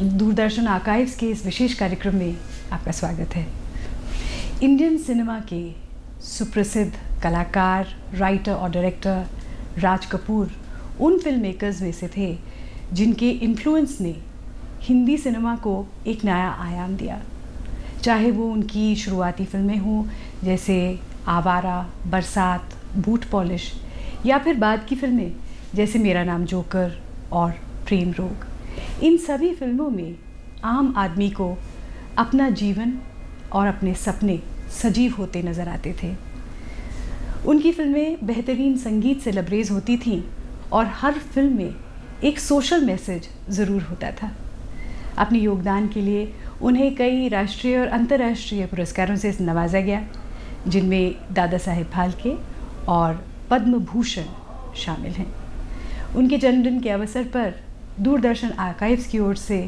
Doordarshan archives के इस विशेष कार्यक्रम में आपका स्वागत है। इंडियन सिनेमा के सुप्रसिद्ध कलाकार राइटर और डायरेक्टर राज कपूर उन फ़िल्म मेकर्स में से थे जिनके इन्फ्लुएंस ने हिंदी सिनेमा को एक नया आयाम दिया। चाहे वो उनकी शुरुआती फ़िल्में हों, जैसे आवारा, बरसात, बूट पॉलिश, या फिर बाद की फ़िल्में, जैसे मेरा नाम जोकर और प्रेम रोग। इन सभी फ़िल्मों में आम आदमी को अपना जीवन और अपने सपने सजीव होते नज़र आते थे। उनकी फ़िल्में बेहतरीन संगीत से लबरेज होती थीं और हर फ़िल्म में एक सोशल मैसेज ज़रूर होता था। अपने योगदान के लिए उन्हें कई राष्ट्रीय और अंतर्राष्ट्रीय पुरस्कारों से नवाजा गया, जिनमें दादा साहेब फालके और पद्म भूषण शामिल हैं। उनके जन्मदिन के अवसर पर दूरदर्शन आर्काइव्स की ओर से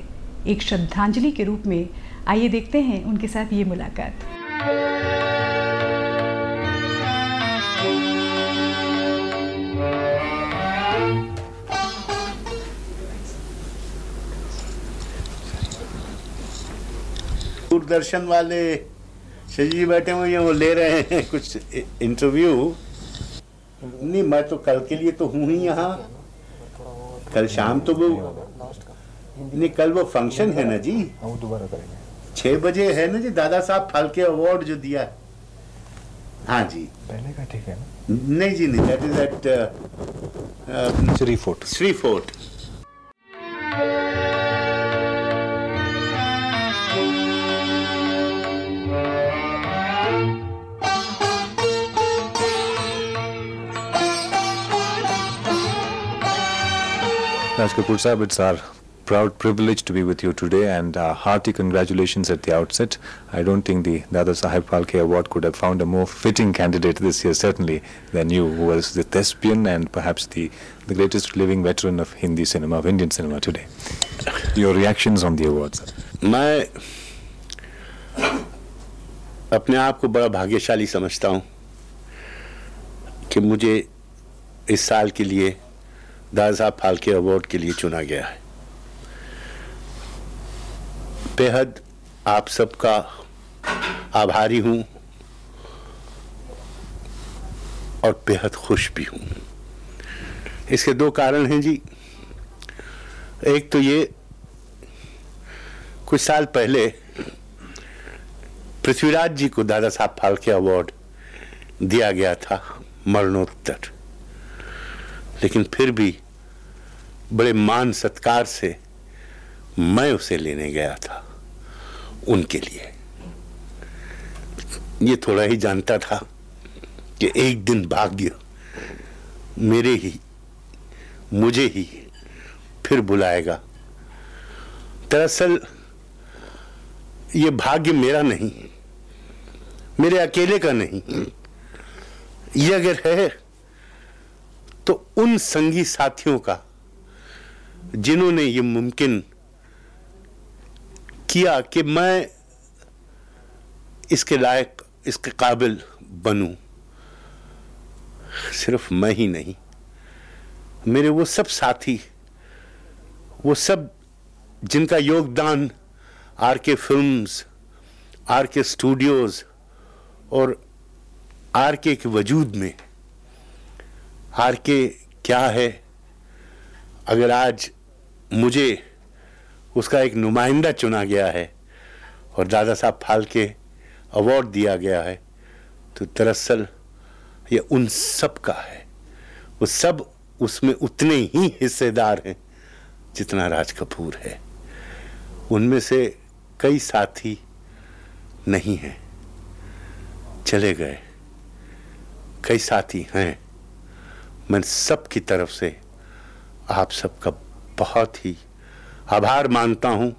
एक श्रद्धांजलि के रूप में आइए देखते हैं उनके साथ ये मुलाकात। दूरदर्शन वाले शजी बैठे हुए हैं वो ले रहे हैं कुछ इंटरव्यू नहीं मैं तो कल के लिए तो हूँ ही यहाँ। कल शाम तो वो नहीं कल वो फ़ंक्शन है ना जी। दोबारा करेंगे। छह बजे है ना जी दादा साहब फाल्के अवार्ड जो दिया है। हाँ जी। पहले का ठीक है ना? नहीं जी नहीं that is at Shri fort Shri fort Raj Kapoor Sahib, it's our proud privilege to be with you today and uh, hearty congratulations at the outset. I don't think the Dada Saheb Phalke Award could have found a more fitting candidate this year, certainly, than you, who was the thespian and perhaps the, the greatest living veteran of Hindi cinema, of Indian cinema today. Your reactions on the awards? sir? मैं अपने आप को बड़ा भाग्यशाली समझता हूँ कि मुझे इस साल के लिए दादा साहब फालके अवार्ड के लिए चुना गया है। बेहद आप सबका आभारी हूँ और बेहद खुश भी हूँ। इसके दो कारण हैं जी। एक तो ये, कुछ साल पहले पृथ्वीराज जी को दादा साहब फाल्के अवार्ड दिया गया था मरणोत्तर। लेकिन फिर भी बड़े मान सत्कार से मैं उसे लेने गया था, उनके लिए। ये थोड़ा ही जानता था कि एक दिन भाग्य मेरे ही, मुझे ही फिर बुलाएगा। दरअसल ये भाग्य मेरा नहीं, मेरे अकेले का नहीं। ये अगर है तो उन संगी साथियों का जिन्होंने ये मुमकिन किया कि मैं इसके लायक, इसके काबिल बनूं। सिर्फ़ मैं ही नहीं, मेरे वो सब साथी, वो सब जिनका योगदान R K films, R K studios और आर के वजूद में, आर के क्या है अगर आज मुझे उसका एक नुमाइंदा चुना गया है और दादा साहब फालके अवार्ड दिया गया है तो दरअसल ये उन सब का है। वो सब उसमें उतने ही हिस्सेदार हैं जितना राज कपूर है। उनमें से कई साथी नहीं हैं। चले गए। कई साथी हैं। मैं सबकी तरफ़ से आप सबका बहुत ही आभार मानता हूँ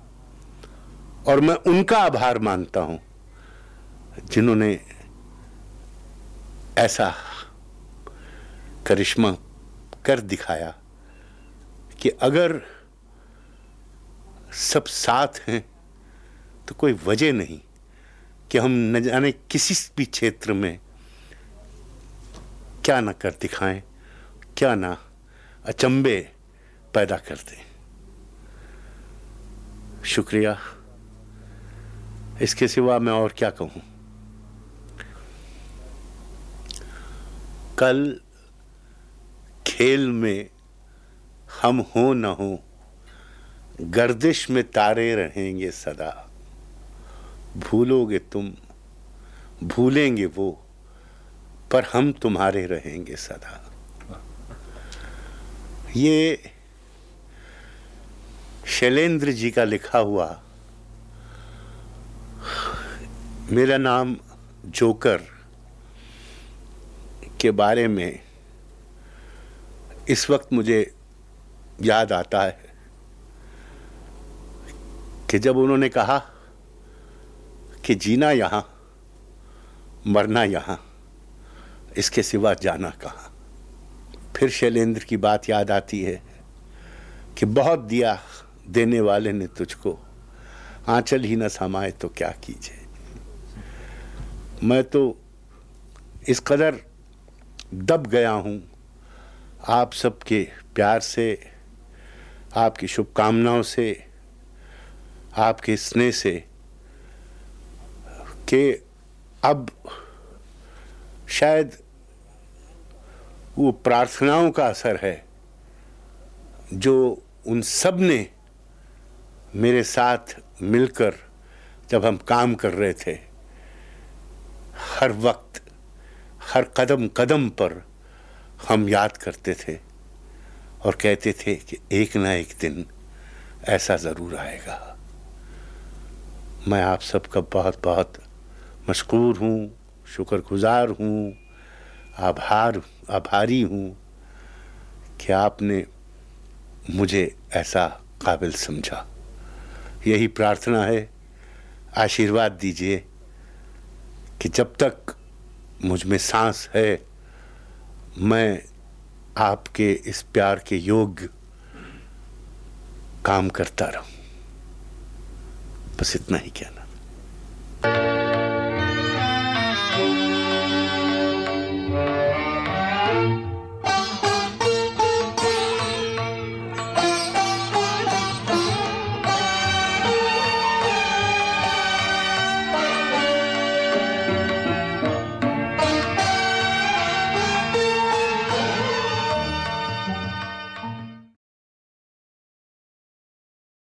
और मैं उनका आभार मानता हूँ जिन्होंने ऐसा करिश्मा कर दिखाया कि अगर सब साथ हैं तो कोई वजह नहीं कि हम न जाने किसी भी क्षेत्र में क्या ना कर दिखाएँ, क्या ना अचंबे पैदा करते शुक्रिया। इसके सिवा मैं और क्या कहूँ? कल खेल में हम हो न हो, गर्दिश में तारे रहेंगे सदा। भूलोगे तुम, भूलेंगे वो, पर हम तुम्हारे रहेंगे सदा। ये शैलेंद्र जी का लिखा हुआ, मेरा नाम जोकर के बारे में इस वक्त मुझे याद आता है कि जब उन्होंने कहा कि जीना यहाँ, मरना यहाँ, इसके सिवा जाना कहाँ? फिर शैलेंद्र की बात याद आती है कि बहुत दिया देने वाले ने तुझको आंचल ही न समाए तो क्या कीजिए? मैं तो इस कदर दब गया हूँ आप सबके प्यार से, आपकी शुभकामनाओं से, आपके स्नेह से कि अब शायद वो प्रार्थनाओं का असर है जो उन सबने मेरे साथ मिलकर जब हम काम कर रहे थे, हर वक्त, हर कदम कदम पर हम याद करते थे और कहते थे कि एक ना एक दिन ऐसा ज़रूर आएगा। मैं आप सबका बहुत बहुत मशकूर हूँ, शुक्रगुजार हूँ, आभार, आभारी हूँ कि आपने मुझे ऐसा काबिल समझा। यही प्रार्थना है। आशीर्वाद दीजिए कि जब तक मुझमें सांस है, मैं आपके इस प्यार के योग्य काम करता रहूँ। बस इतना ही कहना।